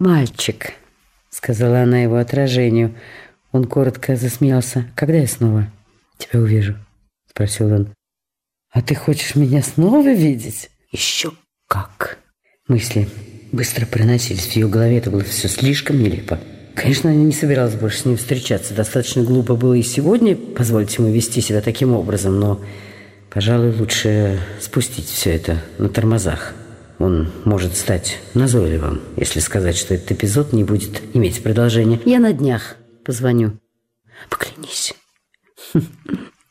«Мальчик», — сказала она его отражению. Он коротко засмеялся. «Когда я снова тебя увижу?» — спросил он. «А ты хочешь меня снова видеть?» «Еще как!» Мысли быстро проносились в ее голове. Это было все слишком нелепо. Конечно, она не собиралась больше с ним встречаться. Достаточно глупо было и сегодня позволить ему вести себя таким образом, но, пожалуй, лучше спустить все это на тормозах. Он может стать назойливым, если сказать, что этот эпизод не будет иметь продолжения. Я на днях позвоню. Поклянись.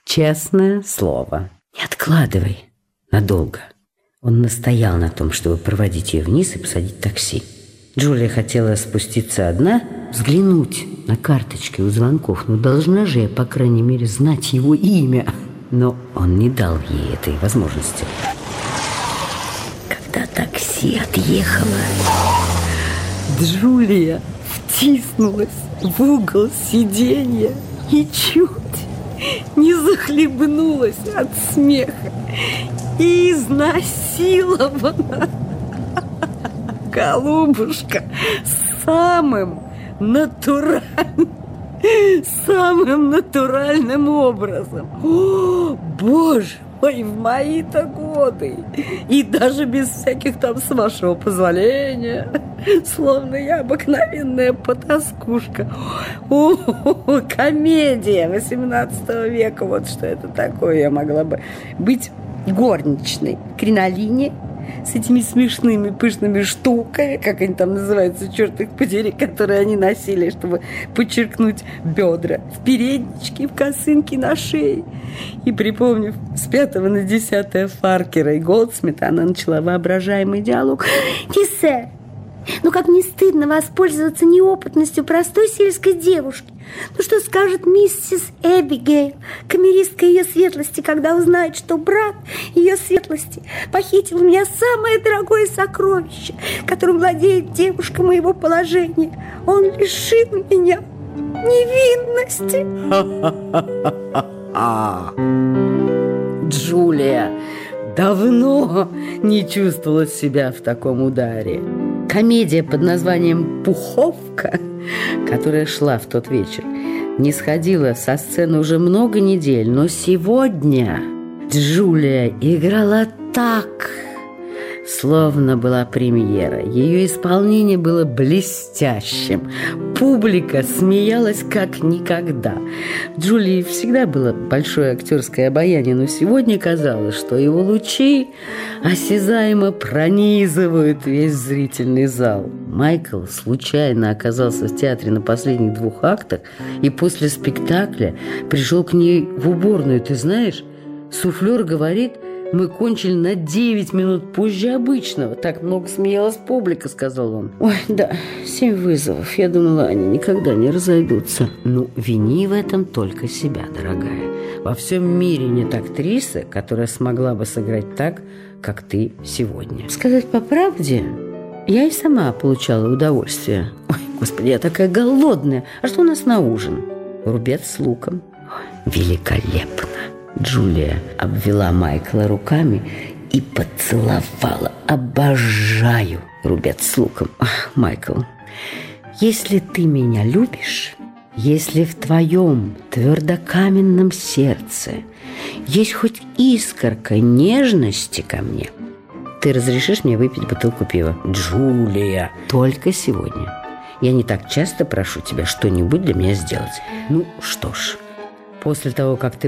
Честное слово. Не откладывай надолго. Он настоял на том, чтобы проводить ее вниз и посадить такси. Джулия хотела спуститься одна, взглянуть на карточки у звонков. Ну, должна же я, по крайней мере, знать его имя. Но он не дал ей этой возможности. Такси отъехало, Джулия втиснулась в угол сиденья и чуть не захлебнулась от смеха и изнасилована. Голубушка, самым натуральным, самым натуральным образом. О, боже мой, в мои-то годы. И даже без всяких там, с вашего позволения, словно я обыкновенная потаскушка. О, комедия 18 века, вот что это такое. Я могла бы быть горничной, кринолине, с этими смешными пышными штуками, как они там называются, черт их подери, которые они носили, чтобы подчеркнуть бедра, в передничке, в косынке на шее. И припомнив с пятого на десятое Фаркера и Голдсмита, она начала воображаемый диалог. «Тиссе, ну как не стыдно воспользоваться неопытностью простой сельской девушки. Ну что скажет миссис Эбигейл, камеристка ее светлости, когда узнает, что брат ее светлости похитил у меня самое дорогое сокровище, которым владеет девушка моего положения. Он лишил меня невинности. Джулия давно не чувствовала себя в таком ударе. Комедия под названием «Пуховка», которая шла в тот вечер, не сходила со сцены уже много недель, но сегодня Джулия играла так, словно была премьера. Ее исполнение было блестящим. Публика смеялась как никогда. Джулии всегда было большое актерское обаяние, но сегодня казалось, что его лучи осязаемо пронизывают весь зрительный зал. Майкл случайно оказался в театре на последних двух актах и после спектакля пришел к ней в уборную. Ты знаешь, суфлер говорит – мы кончили на 9 минут позже обычного. Так много смеялась публика, сказал он. Ой, да, семь вызовов. Я думала, они никогда не разойдутся. Ну, вини в этом только себя, дорогая. Во всем мире нет актрисы, которая смогла бы сыграть так, как ты сегодня. Сказать по правде, я и сама получала удовольствие. Ой, господи, я такая голодная. А что у нас на ужин? Рубец с луком. Великолепно. Джулия обвела Майкла руками и поцеловала. Обожаю рубец с луком. Ах, Майкл, если ты меня любишь, если в твоем твердокаменном сердце есть хоть искорка нежности ко мне, ты разрешишь мне выпить бутылку пива? Джулия, только сегодня. Я не так часто прошу тебя что-нибудь для меня сделать. Ну что ж, после того, как ты